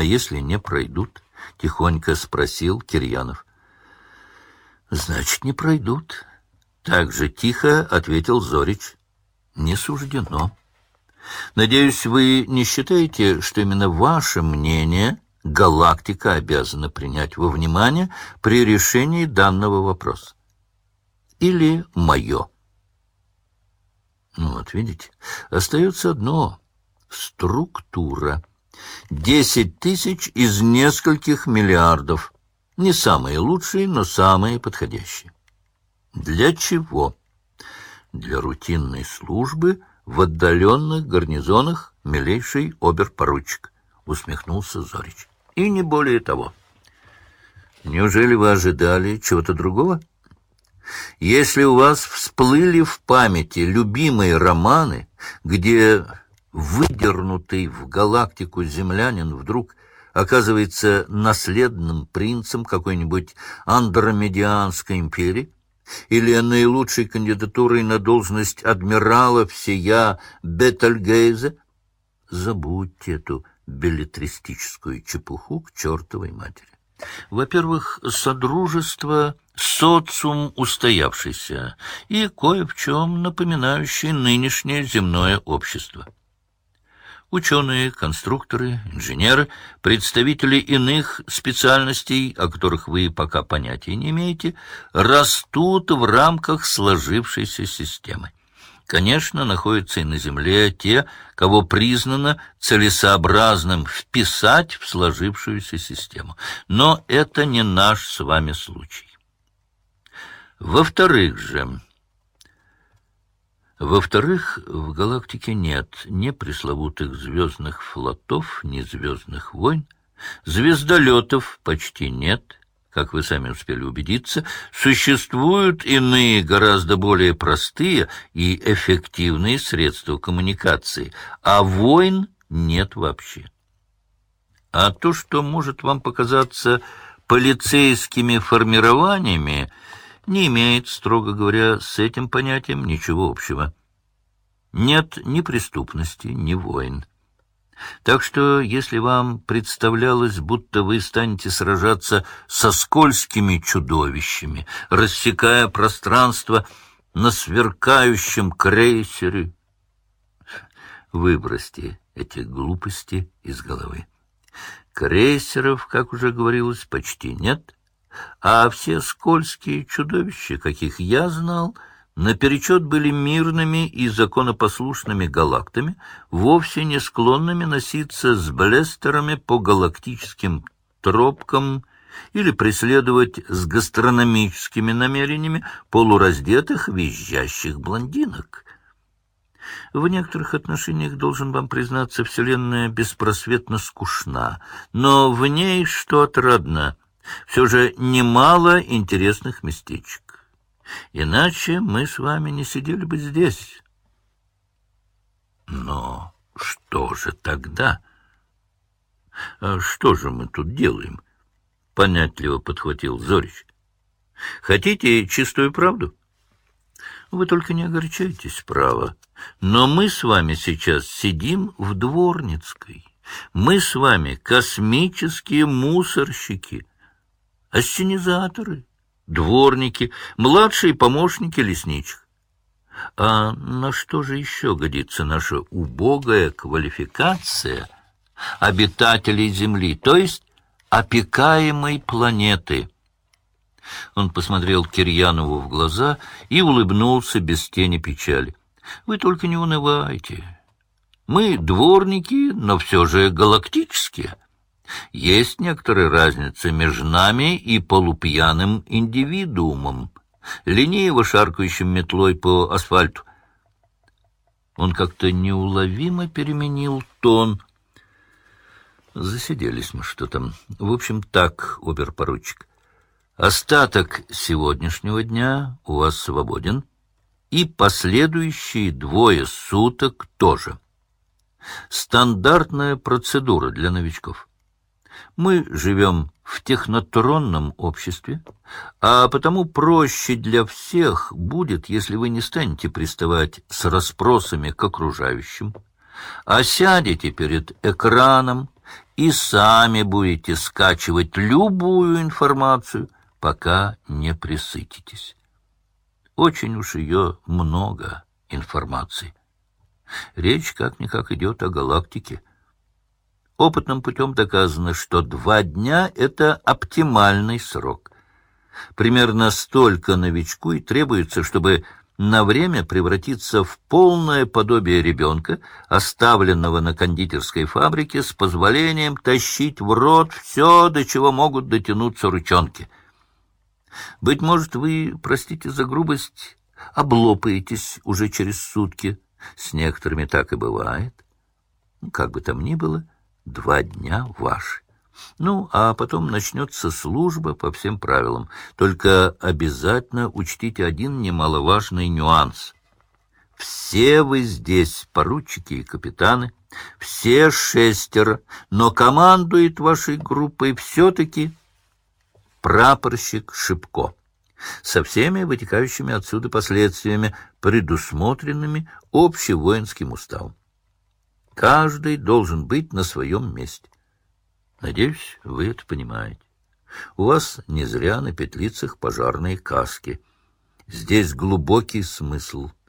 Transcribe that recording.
А если не пройдут? — тихонько спросил Кирьянов. — Значит, не пройдут. Так же тихо ответил Зорич. — Не суждено. Надеюсь, вы не считаете, что именно ваше мнение галактика обязана принять во внимание при решении данного вопроса? Или мое? Ну вот, видите, остается одно — структура. Десять тысяч из нескольких миллиардов. Не самые лучшие, но самые подходящие. Для чего? Для рутинной службы в отдаленных гарнизонах, милейший оберпоручик, усмехнулся Зорич. И не более того. Неужели вы ожидали чего-то другого? Если у вас всплыли в памяти любимые романы, где выдернутый в галактику землянин вдруг оказывается наследным принцем какой-нибудь андромедианской империи, или наилучшей кандидатурой на должность адмирала всея Бетельгейза, забудьте эту билетристическую чепуху к чертовой матери. Во-первых, содружество социум устоявшийся и кое в чем напоминающий нынешнее земное общество. Ученые, конструкторы, инженеры, представители иных специальностей, о которых вы пока понятия не имеете, растут в рамках сложившейся системы. Конечно, находятся и на Земле те, кого признано целесообразным вписать в сложившуюся систему. Но это не наш с вами случай. Во-вторых же... Во-вторых, в галактике нет ни пресловутых звездных флотов, ни звездных войн. Звездолетов почти нет, как вы сами успели убедиться. Существуют иные, гораздо более простые и эффективные средства коммуникации, а войн нет вообще. А то, что может вам показаться полицейскими формированиями, не имеет, строго говоря, с этим понятием ничего общего. Нет ни преступности, ни войн. Так что, если вам представлялось, будто вы станете сражаться со скользкими чудовищами, рассекая пространство на сверкающем крейсере, выбросьте эти глупости из головы. Крейсеров, как уже говорилось, почти нет — а все скользкие чудовища, каких я знал, наперечет были мирными и законопослушными галактами, вовсе не склонными носиться с блестерами по галактическим тропкам или преследовать с гастрономическими намерениями полураздетых визжащих блондинок. В некоторых отношениях, должен вам признаться, Вселенная беспросветно скучна, но в ней что отрадно — все же немало интересных местечек. Иначе мы с вами не сидели бы здесь. Но что же тогда? А что же мы тут делаем? Понятливо подхватил Зорич. Хотите чистую правду? Вы только не огорчайтесь, право. Но мы с вами сейчас сидим в Дворницкой. Мы с вами космические мусорщики — ассенизаторы, дворники, младшие помощники лесничих. А на что же еще годится наша убогая квалификация обитателей Земли, то есть опекаемой планеты? Он посмотрел Кирьянову в глаза и улыбнулся без тени печали. «Вы только не унывайте. Мы дворники, но все же галактические». Есть некоторая разница между нами и полупьяным индивидуумом, лениво шаркающим метлой по асфальту. Он как-то неуловимо переменил тон. Засиделись мы что-то. В общем, так, оберпоручик. Остаток сегодняшнего дня у вас свободен, и последующие двое суток тоже. Стандартная процедура для новичков. Мы живем в технотронном обществе, а потому проще для всех будет, если вы не станете приставать с расспросами к окружающим, а сядете перед экраном и сами будете скачивать любую информацию, пока не присытитесь. Очень уж ее много информации. Речь как-никак идет о галактике. Опытным путем доказано, что два дня — это оптимальный срок. Примерно столько новичку и требуется, чтобы на время превратиться в полное подобие ребенка, оставленного на кондитерской фабрике с позволением тащить в рот все, до чего могут дотянуться ручонки. Быть может, вы, простите за грубость, облопаетесь уже через сутки. С некоторыми так и бывает. Как бы там ни было, — два дня ваши. Ну, а потом начнется служба по всем правилам. Только обязательно учтите один немаловажный нюанс. Все вы здесь, поручики и капитаны, все шестеро, но командует вашей группой все-таки прапорщик Шипко со всеми вытекающими отсюда последствиями, предусмотренными общевоинским уставом. Каждый должен быть на своем месте. Надеюсь, вы это понимаете. У вас не зря на петлицах пожарные каски. Здесь глубокий смысл —